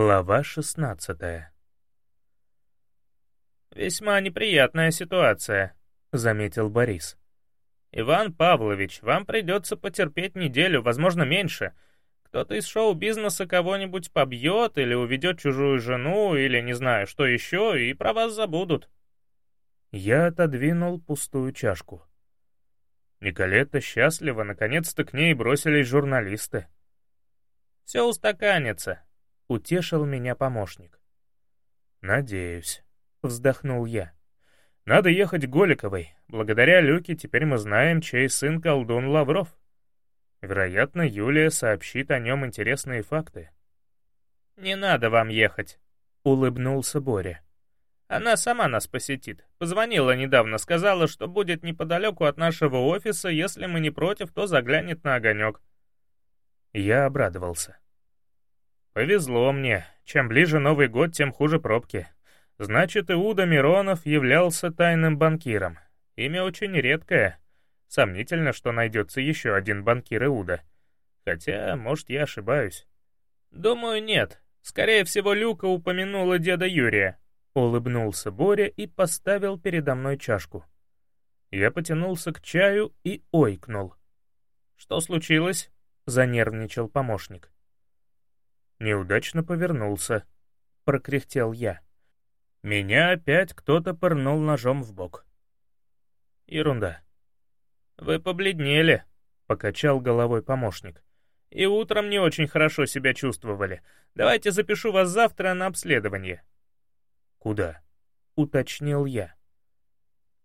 Глава шестнадцатая «Весьма неприятная ситуация», — заметил Борис. «Иван Павлович, вам придется потерпеть неделю, возможно, меньше. Кто-то из шоу-бизнеса кого-нибудь побьет или уведет чужую жену, или не знаю, что еще, и про вас забудут». Я отодвинул пустую чашку. Николета счастлива, наконец-то к ней бросились журналисты. «Все устаканится», — утешил меня помощник. «Надеюсь», — вздохнул я. «Надо ехать к Голиковой. Благодаря Люке теперь мы знаем, чей сын колдун Лавров. Вероятно, Юлия сообщит о нем интересные факты». «Не надо вам ехать», — улыбнулся Боря. «Она сама нас посетит. Позвонила недавно, сказала, что будет неподалеку от нашего офиса, если мы не против, то заглянет на огонек». Я обрадовался. Повезло мне. Чем ближе Новый год, тем хуже пробки. Значит, Иуда Миронов являлся тайным банкиром. Имя очень редкое. Сомнительно, что найдется еще один банкир Иуда. Хотя, может, я ошибаюсь. Думаю, нет. Скорее всего, Люка упомянула деда Юрия. Улыбнулся Боря и поставил передо мной чашку. Я потянулся к чаю и ойкнул. «Что случилось?» — занервничал помощник. Неудачно повернулся. Прокряхтел я. Меня опять кто-то пырнул ножом в бок. Ерунда. «Вы побледнели», — покачал головой помощник. «И утром не очень хорошо себя чувствовали. Давайте запишу вас завтра на обследование». «Куда?» — уточнил я.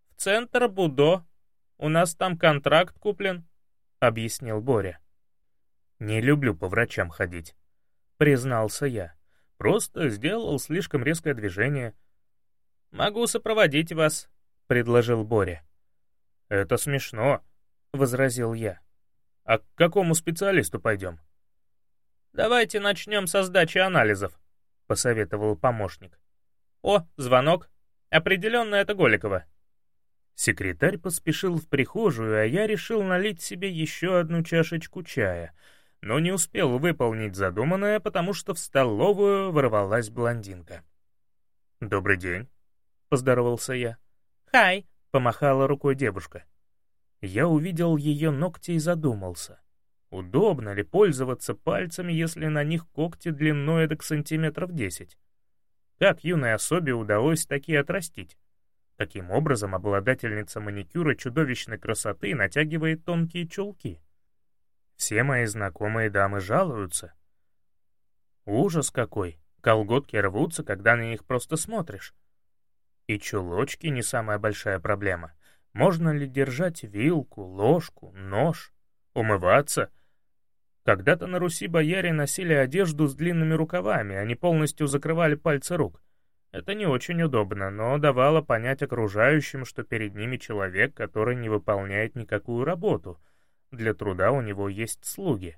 «В центр Будо. У нас там контракт куплен», — объяснил Боря. «Не люблю по врачам ходить», — признался я. «Просто сделал слишком резкое движение». «Могу сопроводить вас», — предложил Боря. «Это смешно», — возразил я. «А к какому специалисту пойдем?» «Давайте начнем со сдачи анализов», — посоветовал помощник. «О, звонок. Определенно это Голикова». Секретарь поспешил в прихожую, а я решил налить себе еще одну чашечку чая — но не успел выполнить задуманное, потому что в столовую ворвалась блондинка. «Добрый день», — поздоровался я. «Хай», — помахала рукой девушка. Я увидел ее ногти и задумался. Удобно ли пользоваться пальцами, если на них когти длиной до сантиметров десять? Как юной особе удалось такие отрастить? Таким образом, обладательница маникюра чудовищной красоты натягивает тонкие чулки. Все мои знакомые дамы жалуются. Ужас какой! Колготки рвутся, когда на них просто смотришь. И чулочки не самая большая проблема. Можно ли держать вилку, ложку, нож, умываться? Когда-то на Руси бояре носили одежду с длинными рукавами, они полностью закрывали пальцы рук. Это не очень удобно, но давало понять окружающим, что перед ними человек, который не выполняет никакую работу — для труда у него есть слуги.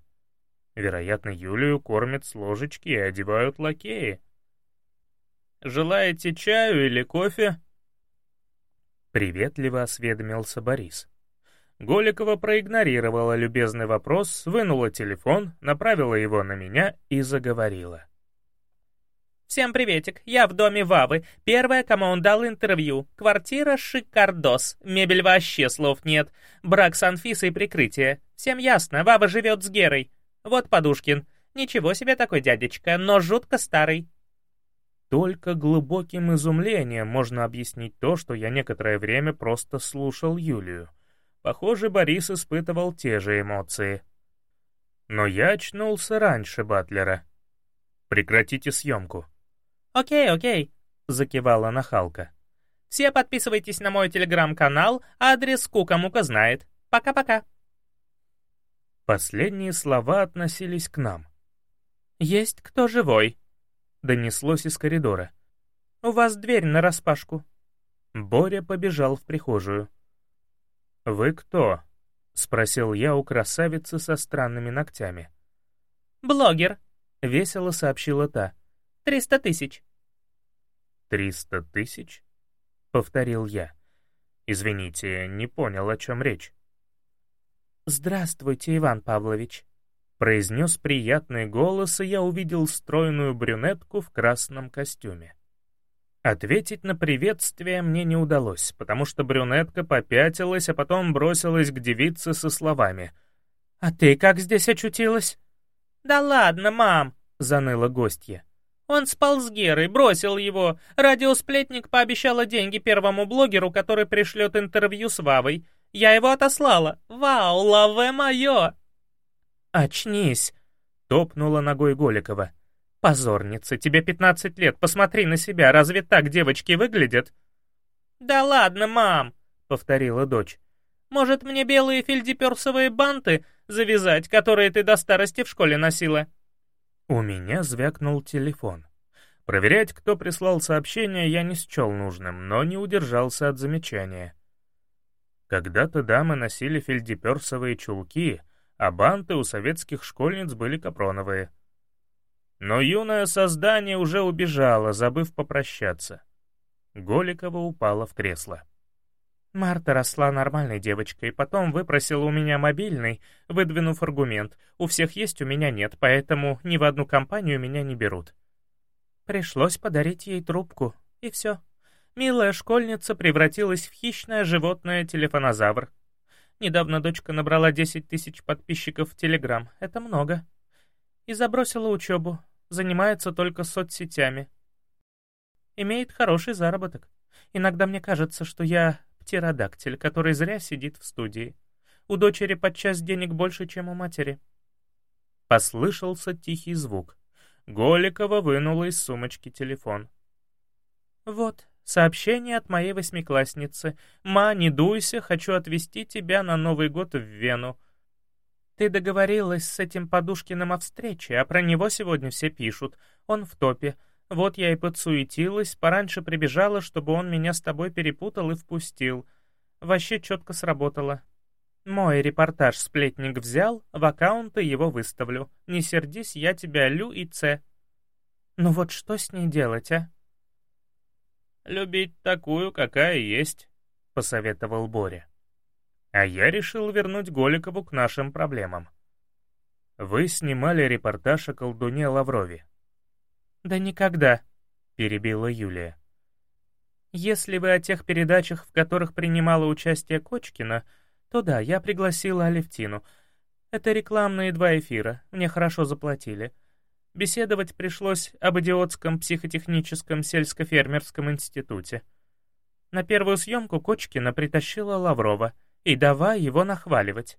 Вероятно, Юлию кормят с ложечки и одевают лакеи. «Желаете чаю или кофе?» Приветливо осведомился Борис. Голикова проигнорировала любезный вопрос, вынула телефон, направила его на меня и заговорила. «Всем приветик, я в доме Вавы, первая, кому он дал интервью. Квартира шикардос, мебель вообще слов нет, брак с Анфисой прикрытие. Всем ясно, Вава живет с Герой. Вот Подушкин. Ничего себе такой дядечка, но жутко старый». Только глубоким изумлением можно объяснить то, что я некоторое время просто слушал Юлию. Похоже, Борис испытывал те же эмоции. Но я очнулся раньше Батлера. «Прекратите съемку», «Окей, окей», — закивала нахалка. «Все подписывайтесь на мой телеграм-канал, адрес Кука-Мука знает. Пока-пока». Последние слова относились к нам. «Есть кто живой?» — донеслось из коридора. «У вас дверь нараспашку». Боря побежал в прихожую. «Вы кто?» — спросил я у красавицы со странными ногтями. «Блогер», — весело сообщила та. «Триста тысяч». «Триста тысяч?» — повторил я. «Извините, не понял, о чем речь». «Здравствуйте, Иван Павлович», Произнес приятный голос, и я увидел стройную брюнетку в красном костюме. Ответить на приветствие мне не удалось, потому что брюнетка попятилась, а потом бросилась к девице со словами. «А ты как здесь очутилась?» «Да ладно, мам!» — заныла гостья. «Он спал с Герой, бросил его. Радиосплетник пообещала деньги первому блогеру, который пришлет интервью с Вавой. Я его отослала. Вау, лаве мое!» «Очнись!» — топнула ногой Голикова. «Позорница, тебе 15 лет, посмотри на себя, разве так девочки выглядят?» «Да ладно, мам!» — повторила дочь. «Может, мне белые фельдеперсовые банты завязать, которые ты до старости в школе носила?» У меня звякнул телефон. Проверять, кто прислал сообщение, я не счел нужным, но не удержался от замечания. Когда-то дамы носили фельдеперсовые чулки, а банты у советских школьниц были капроновые. Но юное создание уже убежало, забыв попрощаться. Голикова упала в кресло. Марта росла нормальной девочкой, потом выпросила у меня мобильный, выдвинув аргумент. У всех есть, у меня нет, поэтому ни в одну компанию меня не берут. Пришлось подарить ей трубку, и все. Милая школьница превратилась в хищное животное телефонозавр. Недавно дочка набрала 10 тысяч подписчиков в Телеграм. Это много и забросила учебу, занимается только соцсетями. Имеет хороший заработок. Иногда мне кажется, что я птеродактиль, который зря сидит в студии. У дочери подчас денег больше, чем у матери. Послышался тихий звук. Голикова вынула из сумочки телефон. «Вот, сообщение от моей восьмиклассницы. «Ма, не дуйся, хочу отвезти тебя на Новый год в Вену. Ты договорилась с этим Подушкиным о встрече, а про него сегодня все пишут. Он в топе. Вот я и подсуетилась, пораньше прибежала, чтобы он меня с тобой перепутал и впустил. Вообще четко сработало. Мой репортаж сплетник взял, в аккаунты его выставлю. Не сердись, я тебя Лю и Ц. Ну вот что с ней делать, а? «Любить такую, какая есть», — посоветовал Боря а я решил вернуть Голикову к нашим проблемам. Вы снимали репортаж о колдуне Лаврове. «Да никогда», — перебила Юлия. «Если вы о тех передачах, в которых принимала участие Кочкина, то да, я пригласила Алевтину. Это рекламные два эфира, мне хорошо заплатили. Беседовать пришлось об идиотском психотехническом сельско-фермерском институте. На первую съемку Кочкина притащила Лаврова — и давай его нахваливать.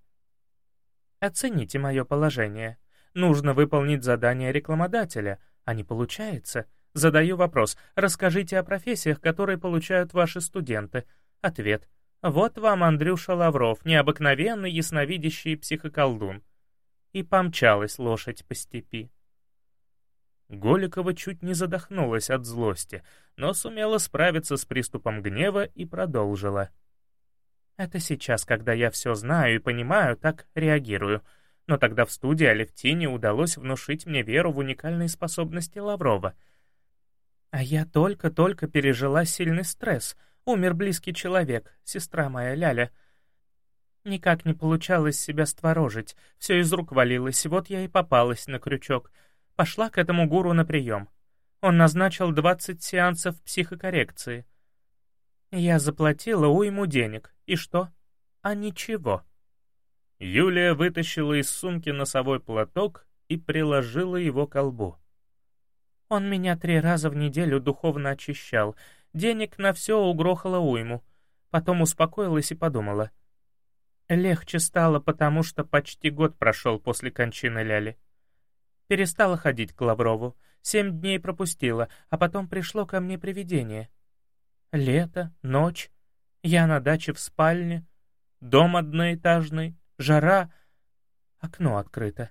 Оцените мое положение. Нужно выполнить задание рекламодателя, а не получается. Задаю вопрос. Расскажите о профессиях, которые получают ваши студенты. Ответ. Вот вам Андрюша Лавров, необыкновенный ясновидящий психоколдун. И помчалась лошадь по степи. Голикова чуть не задохнулась от злости, но сумела справиться с приступом гнева и продолжила. — это сейчас, когда я все знаю и понимаю, так реагирую. Но тогда в студии Алевтине удалось внушить мне веру в уникальные способности Лаврова. А я только-только пережила сильный стресс. Умер близкий человек, сестра моя Ляля. Никак не получалось себя створожить, все из рук валилось, вот я и попалась на крючок. Пошла к этому гуру на прием. Он назначил 20 сеансов психокоррекции — я заплатила уйму денег. И что? А ничего. Юлия вытащила из сумки носовой платок и приложила его к колбу. Он меня три раза в неделю духовно очищал. Денег на все угрохало уйму. Потом успокоилась и подумала. Легче стало, потому что почти год прошел после кончины Ляли. Перестала ходить к Лаврову, семь дней пропустила, а потом пришло ко мне привидение. Лето, ночь, я на даче в спальне, дом одноэтажный, жара, окно открыто.